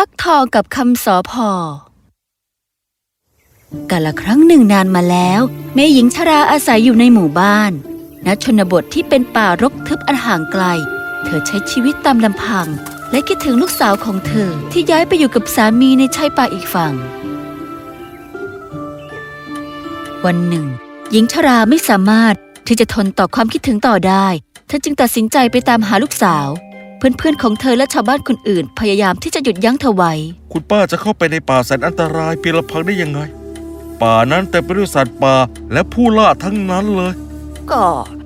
ฟักทองกับคำสอพอกาละครั้งหนึ่งนานมาแล้วแม่หญิงชราอาศัยอยู่ในหมู่บ้านณชนบทที่เป็นป่ารกทึบอันห่างไกล เธอใช้ชีวิตตามลำพัง และคิดถึงลูกสาวของเธอที่ย้ายไปอยู่กับสามีในชายป่าอีกฝั่ง วันหนึ่ง หญิงชราไม่สามารถที่จะทนต่อความคิดถึงต่อได้ เธอจึงตัดสินใจไปตามหาลูกสาว เพื่อนๆของเธอและชาวบ้านคนอื่น พยายามที่จะหยุดยั้งเธอไว้ คุณป้าจะเข้าไปในป่าแสนอันตรายเพียงลำพังได้ยังไง ป่านั้นเต็มไปด้วยสัตว์ป่าและผู้ล่าทั้งนั้นเลย ก็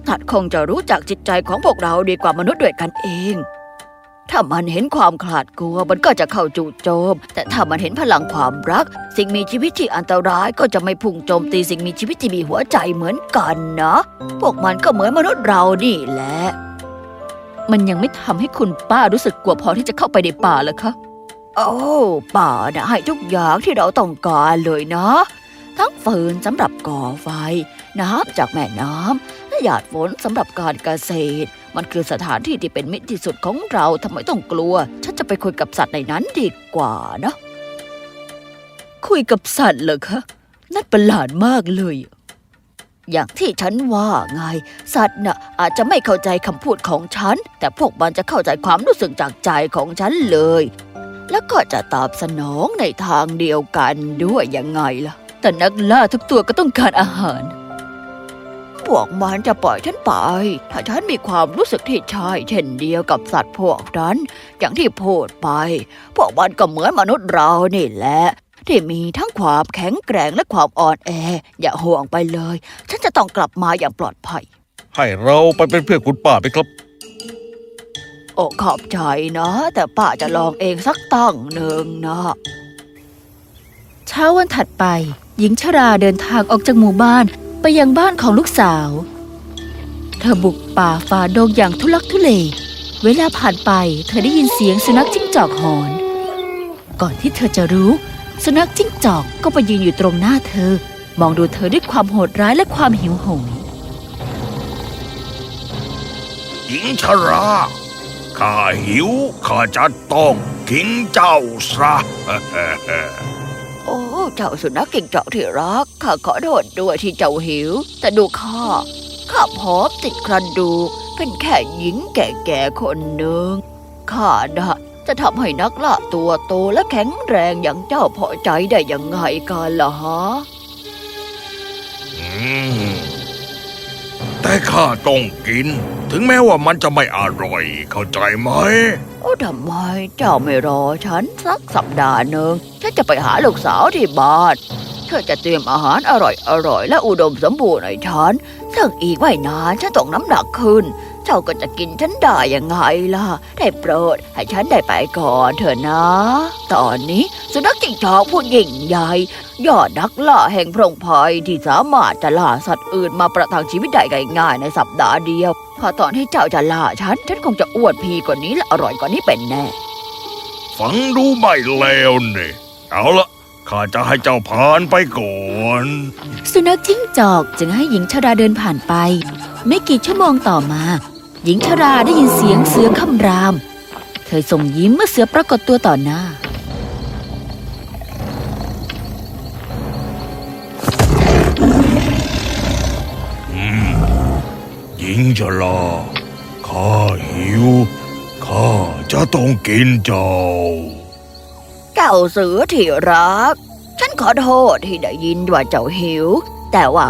สัตว์คงจะรู้จักจิตใจของพวกเราดีกว่ามนุษย์ด้วยกันเอง ถ้ามันเห็นความขลาดกลัวมันก็จะเข้าจู่โจม แต่ถ้ามันเห็นพลังความรัก สิ่งมีชีวิตที่อันตรายก็จะไม่พุ่งโจมตีสิ่งมีชีวิตที่มีหัวใจเหมือนกันนะ พวกมันก็เหมือนมนุษย์เรานี่แหละ มันยังไม่ทำให้คุณป้ารู้สึกกลัวพอที่จะเข้าไปในป่าเลยคะ โอ้ ป่านะให้ทุกอย่างที่เราต้องการเลยนะ ทั้งฟืนสำหรับก่อไฟ น้ำจากแม่น้ำและหยาดฝนสำหรับการเกษตร มันคือสถานที่ที่เป็นมิตรที่สุดของเราทำไมต้องกลัว ฉันจะไปคุยกับสัตว์ในนั้นดีกว่านะ คุยกับสัตว์เหรอคะนั่นประหลาดมากเลย อย่างที่ฉันว่าไง สัตว์น่ะอาจจะไม่เข้าใจคำพูดของฉัน แต่พวกมันจะเข้าใจความรู้สึกจากใจของฉันเลย แล้วก็จะตอบสนองในทางเดียวกันด้วยยังไงล่ะ แต่นักล่าทุกตัวก็ต้องการอาหาร พวกมันจะปล่อยฉันไป ถ้าฉันมีความรู้สึกที่ใช่เช่นเดียวกับสัตว์พวกนั้น อย่างที่พูดไป พวกมันก็เหมือนมนุษย์เรานี่แหละ ที่มีทั้งความแข็งแกร่งและความอ่อนแอ อย่าห่วงไปเลย ฉันจะต้องกลับมาอย่างปลอดภัย ให้เราไปเป็นเพื่อนคุณป้าไปครับ โอ้ขอบใจนะ แต่ป้าจะลองเองสักตั้งหนึ่งนะ เช้าวันถัดไป หญิงชราเดินทางออกจากหมู่บ้านไปยังบ้านของลูกสาว เธอบุกป่าฝ่าดงอย่างทุลักทุเล เวลาผ่านไป เธอได้ยินเสียงสุนัขจิ้งจอกหอน ก่อนที่เธอจะรู้ สุนัขจิ้งจอกก็ไปยืนอยู่ตรงหน้าเธอ มองดูเธอด้วยความโหดร้ายและความหิวโหยหญิงชราข้าหิวข้าจะต้องกินเจ้าซะโอ้เจ้าสุนัขกิ่งจอกที่รักข้าขอโทษด้วยที่เจ้าหิว แต่ดูข้าข้าพร้อมติดกระดูกเป็นแค่หญิงแก่ๆคนหนึ่งข้านะ จะทำให้นักล่าตัวโตและแข็งแรงอย่างเจ้าพอใจได้ยังไงกันล่ะฮะอืมแต่ข้าต้องกิน ถึงแม้ว่ามันจะไม่อร่อยเข้าใจไหมโอ้ทำไมเจ้าไม่รอฉันสักสัปดาห์หนึ่งฉันจะไปหาลูกสาวที่บ้านเธอจะเตรียมอาหารอร่อยอร่อยๆและอุดมสมบูรณ์ให้ฉันซึ่งอีกไม่นานฉันต้องน้ำหนักขึ้น เจ้าก็จะกินฉันได้ยังไงล่ะ ได้โปรดให้ฉันได้ไปก่อนเถอะนะ ตอนนี้สุนัขจิ้งจอกผู้ยิ่งใหญ่ยอดนักล่าแห่งพรงภัยที่สามารถจะล่าสัตว์อื่นมาประทังชีวิตได้ง่ายๆในสัปดาห์เดียวพอตอนที่เจ้าจะล่าฉัน ฉันคงจะอ้วนพีกว่านี้และอร่อยกว่านี้เป็นแน่ ฟังดูไม่เลวนี่เอาละข้าจะให้เจ้าผ่านไปก่อน สุนัขจิ้งจอกจึงให้หญิงชราเดินผ่านไป ไม่กี่ชั่วโมงต่อมา หญิงชราได้ยินเสียงเสือคำราม เธอส่งยิ้มเมื่อเสือปรากฏตัวต่อหน้า หญิงชราข้าหิว ข้าจะต้องกินเจ้า เจ้าเสือที่รัก ฉันขอโทษที่ได้ยินว่าเจ้าหิว แต่ว่า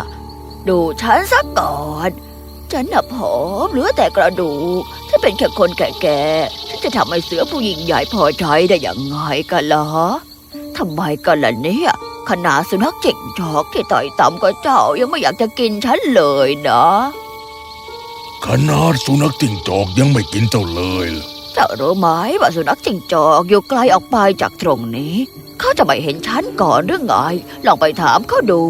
ดูฉันสักก่อน ฉันน่ะผอมเหลือแต่กระดูกฉันเป็นแค่คนแก่ๆฉันจะทำให้เสือผู้ยิ่งใหญ่พอใจได้อย่างไงกันล่ะทำไมกันล่ะเนี่ยขนาดสุนัขจิงจอกที่ต่อยต่ำกว่าเจ้ายังไม่อยากจะกินฉันเลยนะขนาดสุนัขจิ้งจอกยังไม่กินเจ้าเลยล่ะเจ้ารู้ไหมว่าสุนัขจิงจอกอยู่ไกลออกไปจากตรงนี้ เขาจะไม่เห็นฉันก่อนหรือไงลองไปถามเขาดู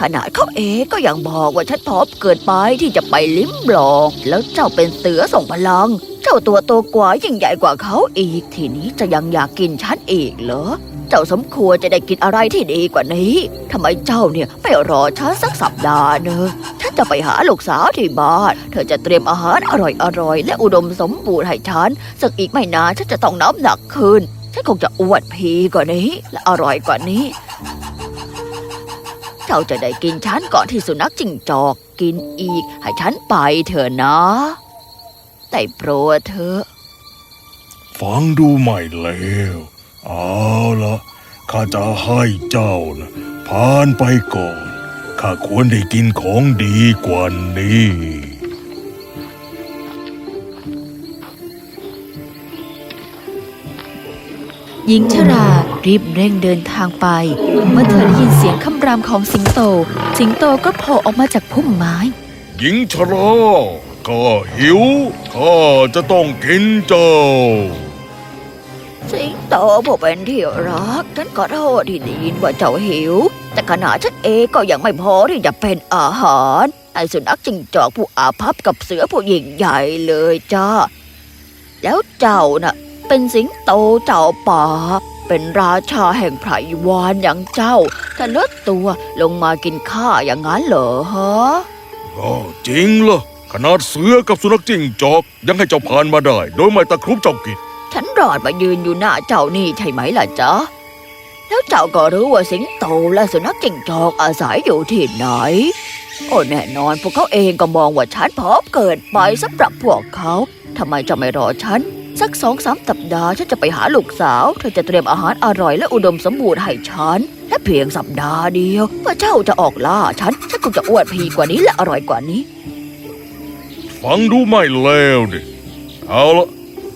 ขนาดเขาเองก็ยังบอกว่าฉันพรอมเกินไปที่จะไปลิ้มลอง แล้วเจ้าเป็นเสือส่งพลัง เจ้าตัวโตกว่ายิ่งใหญ่กว่าเขาอีก ทีนี้จะยังอยากกินฉันอีกเหรอ เจ้าสมควรจะได้กินอะไรที่ดีกว่านี้ทำไมเจ้าเนี่ยไม่รอฉันสักสัปดาห์หนึงฉันจะไปหาลูกสาวที่บ้านเธอจะเตรียมอาหารอร่อยๆและอุดมสมบูรณ์ให้ฉันซึ่งอีกไม่นานฉันจะต้องน้ำหนักขึ้นฉันคงจะอวดพีกว่านี้ และอร่อยกว่านี้าจะได้กินฉันก่อนที่สุนัขจิ้งจอกกินอีก ให้ฉันไปเถอะนะแต่โปรดเถอะ ฟังดูใหม่แล้วเอาละข้าจะให้เจ้านะผ่านไปก่อน ข้าควรได้กินของดีกว่านี้ หญิงชรารีบเร่งเดินทางไป เมื่อเธอได้ยินเสียงคำรามของสิงโต สิงโตก็โผล่ออกมาจากพุ่มไม้ หญิงชราข้าหิวข้าจะต้องกินเจ้า สิงโตผู้เป็นที่รักฉันขอโทษที่ได้ยินว่าเจ้าหิว แต่ขณะฉันเองก็ยังไม่พอที่จะเป็นอาหารไอ้สุนัขจิงจอกผู้อาภัพกับเสือผู้ยิ่งใหญ่เลยจ้าแล้วเจ้าน่ะ เป็นสิงโตเจ้าป่า เป็นราชาแห่งไพรวานอย่างเจ้าแต่ลดตัวลงมากินข้าอย่างนั้นเหรอฮะอ๋อจริงเหรอขนาดเสือกับสุนัขจิ้งจอก ยังให้เจ้าผ่านมาได้ โดยไม่ตะครุบเจ้ากินฉันรอดมายืนอยู่หน้าเจ้านี่ใช่ไหมล่ะจ๊ะแล้วเจ้าก็รู้ว่าสิงโตและสุนัขจิ้งจอกอาศัยอยู่ที่ไหนโอ้แน่นอนพวกเขาเองก็มองว่าฉันพร้อมเกิดไปสำหรับพวกเขาทำไมจะไม่รอฉัน สักสองสามสัปดาห์ฉันจะไปหาลูกสาว เธอจะเตรียมอาหารอร่อยและอุดมสมบูรณ์ให้ฉัน และเพียงสัปดาห์เดียวเมื่อเจ้าจะออกล่าฉัน ฉันคงจะอวดพีกว่านี้และอร่อยกว่านี้ ฟังดูไม่เลวดิเอาละ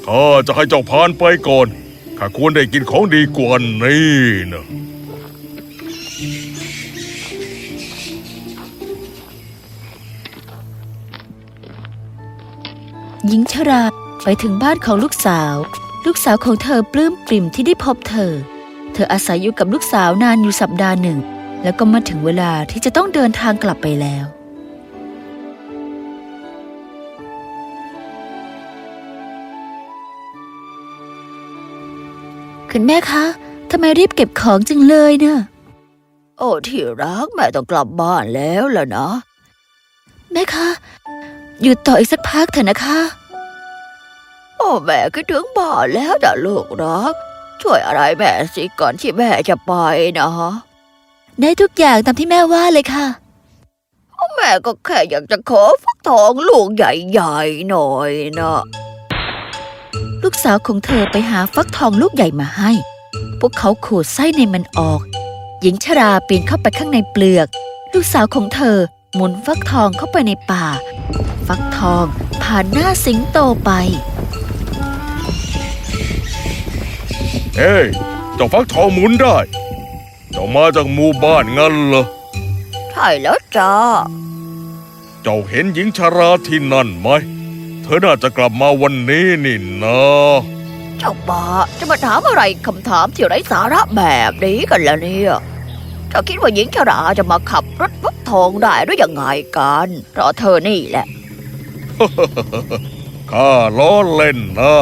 ข้าจะให้เจ้าผ่านไปก่อน ข้าควรได้กินของดีกว่านี้นะหญิงชรา ไปถึงบ้านของลูกสาว ลูกสาวของเธอปลื้มปริ่มที่ได้พบเธอ เธออาศัยอยู่กับลูกสาวนานอยู่สัปดาห์หนึ่ง แล้วก็มาถึงเวลาที่จะต้องเดินทางกลับไปแล้วคุณแม่คะ ทำไมรีบเก็บของจังเลยเนะโอ้ที่รักแม่ต้องกลับบ้านแล้วล่ะนะ แม่คะ หยุดต่ออีกสักพักเถอะนะคะโอ้ แม่คิดถึงบ้านแล้วจ้ะลูกรัก ช่วยอะไรแม่สิก่อนที่แม่จะไปนะได้ทุกอย่างตามที่แม่ว่าเลยค่ะ แม่ก็แค่อยากจะขอฟักทองลูกใหญ่ๆหน่อยนะลูกสาวของเธอไปหาฟักทองลูกใหญ่มาให้ พวกเขาขูดไส้ในมันออก หญิงชราปีนเข้าไปข้างในเปลือก ลูกสาวของเธอหมุนฟักทองเข้าไปในป่า ฟักทองผ่านหน้าสิงโตไป เฮ้ยเจ้าฟักทองหมุนได้ เจ้ามาจากหมู่บ้านงั้นเหรอ ใช่แล้วจ้า เจ้าเห็นหญิงชาราที่นั่นไหม เธอน่าจะกลับมาวันนี้นี่นะ เจ้าป่าจะมาถามอะไรคำถามที่ไร้สาระแบบนี้กันล่ะเนี่ย เจ้าคิดว่าหญิงชราจะมาขับรถฟักทองได้หรือยังไงกัน เพราะเธอนี่แหละ ข้าล้อเล่นนะ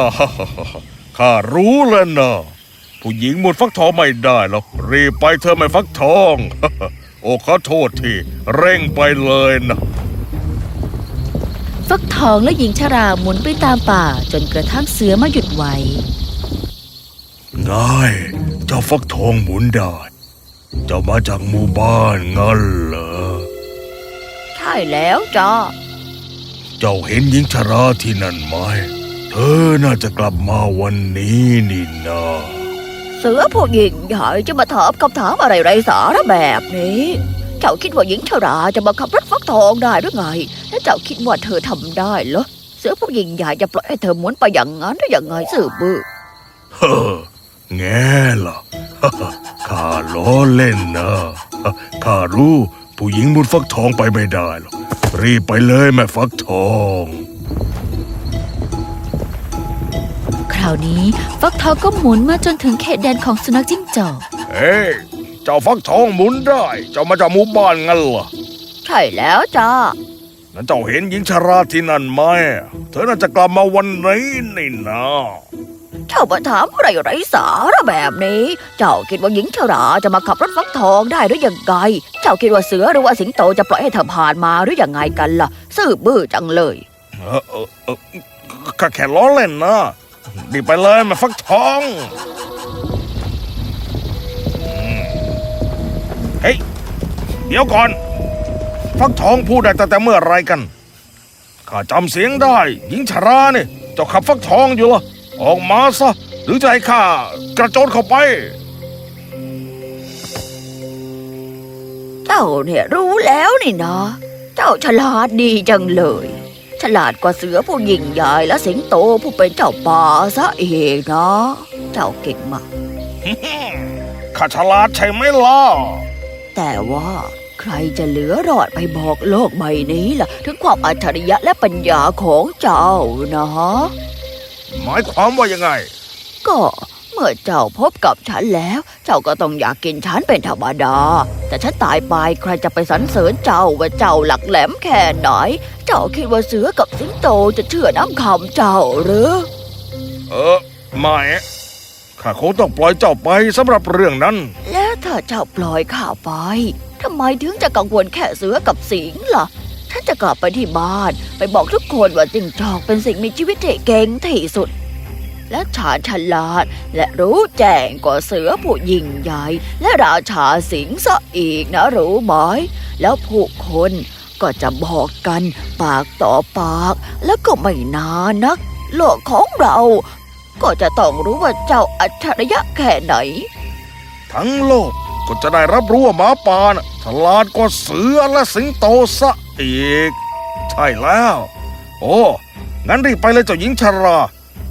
ข้ารู้แล้วนะ ผู้หญิงหมดฟักทองไม่ได้หรอกรีบไปเธอะไม่ฟักทอง โอ้ขอโทษทีเร่งไปเลยนะฟักทองและหญิงชราหมุนไปตามป่าจนกระทั่งเสือมาหยุดไว้ง่ายเจ้าฟักทองหมุนได้เจ้ามาจากหมู่บ้านงั้นเหรอใช่แล้วจ้าเจ้าเห็นหญิงชราที่นั่นไหม เธอน่าจะกลับมาวันนี้นี่นะ เสือผู้หญิงใหญ่จะมาถามคำถามอะไรไร้สาระแบบนี้ เจ้าคิดว่าหญิงชราจะมาขับรถฟักทองได้หรือไง และเจ้าคิดว่าเธอทำได้เหรอ เสือผู้หญิงใหญ่จะปล่อยให้เธอหมุนไปอย่างนั้นได้อยังไงสือบื้อเฮ้อแง่ล่ะข้าล้อเล่นนะข้ารู้ผู้หญิงมุดฟักทองไปไม่ได้หรอกรีบไปเลยแม่ฟักทอง คราวนี้ ฟักทองก็หมุนมาจนถึงเขตแดนของสุนัขจิ้งจอกเฮ้ยเจ้าฟักทองหมุนได้ เจ้ามาจากหมู่บ้านงั้นเหรอใช่แล้วจ้านั้นเจ้าเห็นหญิงชราที่นั่นไหมเธอน่าจะกลับมาวันนี้นี่นะเจ้ามาถามอะไรไร้สาระแบบนี้ เจ้าคิดว่าหญิงชราจะมาขับรถฟักทองได้หรือยังไง เจ้าคิดว่าเสือหรือว่าสิงโตจะปล่อยให้เธอผ่านมาหรือยังไงกันล่ะซื่อบื้อจังเลยเออเออเออข้าแค่ล้อเล่นนะ ดีไปเลยมาฟักทองเฮ้ยเดี๋ยวก่อน ฟักทองพูดได้แต่เมื่อไรกันข้าจำเสียงได้ หญิงชราเนี่ยเจ้าขับฟักทองอยู่เหรอออกมาซะ หรือจะให้ข้ากระโจนเข้าไป เจ้าเนี่ยรู้แล้วนี่นะ เจ้าฉลาดดีจังเลย ฉลาดกว่าเสือผู้ยิ่งใหญ่และสิงโตผู้เป็นเจ้าป่าซะเองนะ เจ้าเก่งมากข้าฉลาดใช่ไหมล่ะ แต่ว่าใครจะเหลือรอดไปบอกโลกใบนี้ล่ะ ถึงความอัจฉริยะและปัญญาของเจ้านะ หมายความว่ายังไง ก็เมื่อเจ้าพบกับฉันแล้ว เจ้าก็ต้องอยากกินฉันเป็นธรรมดา แต่ฉันตายไปใครจะไปสรรเสริญเจ้าว่าเจ้าหลักแหลมแค่ไหน เจ้าคิดว่าเสือกับสิงโตจะเชื่อน้ำคำเจ้าหรือ เออไม่ข้าคงต้องปล่อยเจ้าไปสำหรับเรื่องนั้น แล้วถ้าเจ้าปล่อยข้าไปทำไมถึงจะกังวลแค่เสือกับสิงล่ะฉันจะกลับไปที่บ้าน ไปบอกทุกคนว่าจิงจอกเป็นสิ่งมีชีวิตที่เก่งที่สุด และชาญฉลาด และรู้แจ้งกว่าเสือผู้ยิ่งใหญ่ และราชาสิงซะอีกนะรู้ไหม แล้วผู้คนก็จะบอกกันปากต่อปาก แล้วก็ไม่นานนัก โลกของเราก็จะต้องรู้ว่าเจ้าอัจฉริยะแค่ไหน ทั้งโลกก็จะได้รับรู้ว่าหมาป่านะฉลาดกว่าเสือและสิงโตซะอีก ใช่แล้ว โอ้ งั้นรีบไปเลยเจ้าหญิงชรา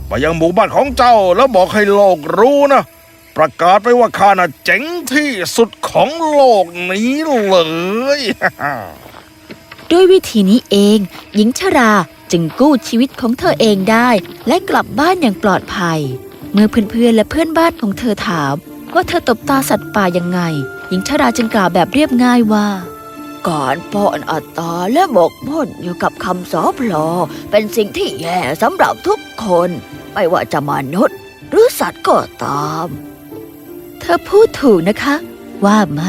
ไปยังหมู่บ้านของเจ้าแล้วบอกให้โลกรู้นะ ประกาศไปว่าข้าน่ะเจ๋งที่สุดของโลกนี้เลยด้วยวิธีนี้เอง หญิงชราจึงกู้ชีวิตของเธอเองได้ และกลับบ้านอย่างปลอดภัย เมื่อเพื่อนๆและเพื่อนบ้านของเธอถาม ว่าเธอตบตาสัตว์ป่ายังไง หญิงชราจึงกล่าวแบบเรียบง่ายว่า การป้อนอัตตาและหมกมุ่นอยู่กับคำสอพลอ เป็นสิ่งที่แย่สำหรับทุกคน ไม่ว่าจะมนุษย์ หรือสัตว์ก็ตาม เธอพูดถูกนะคะ ว่าไหม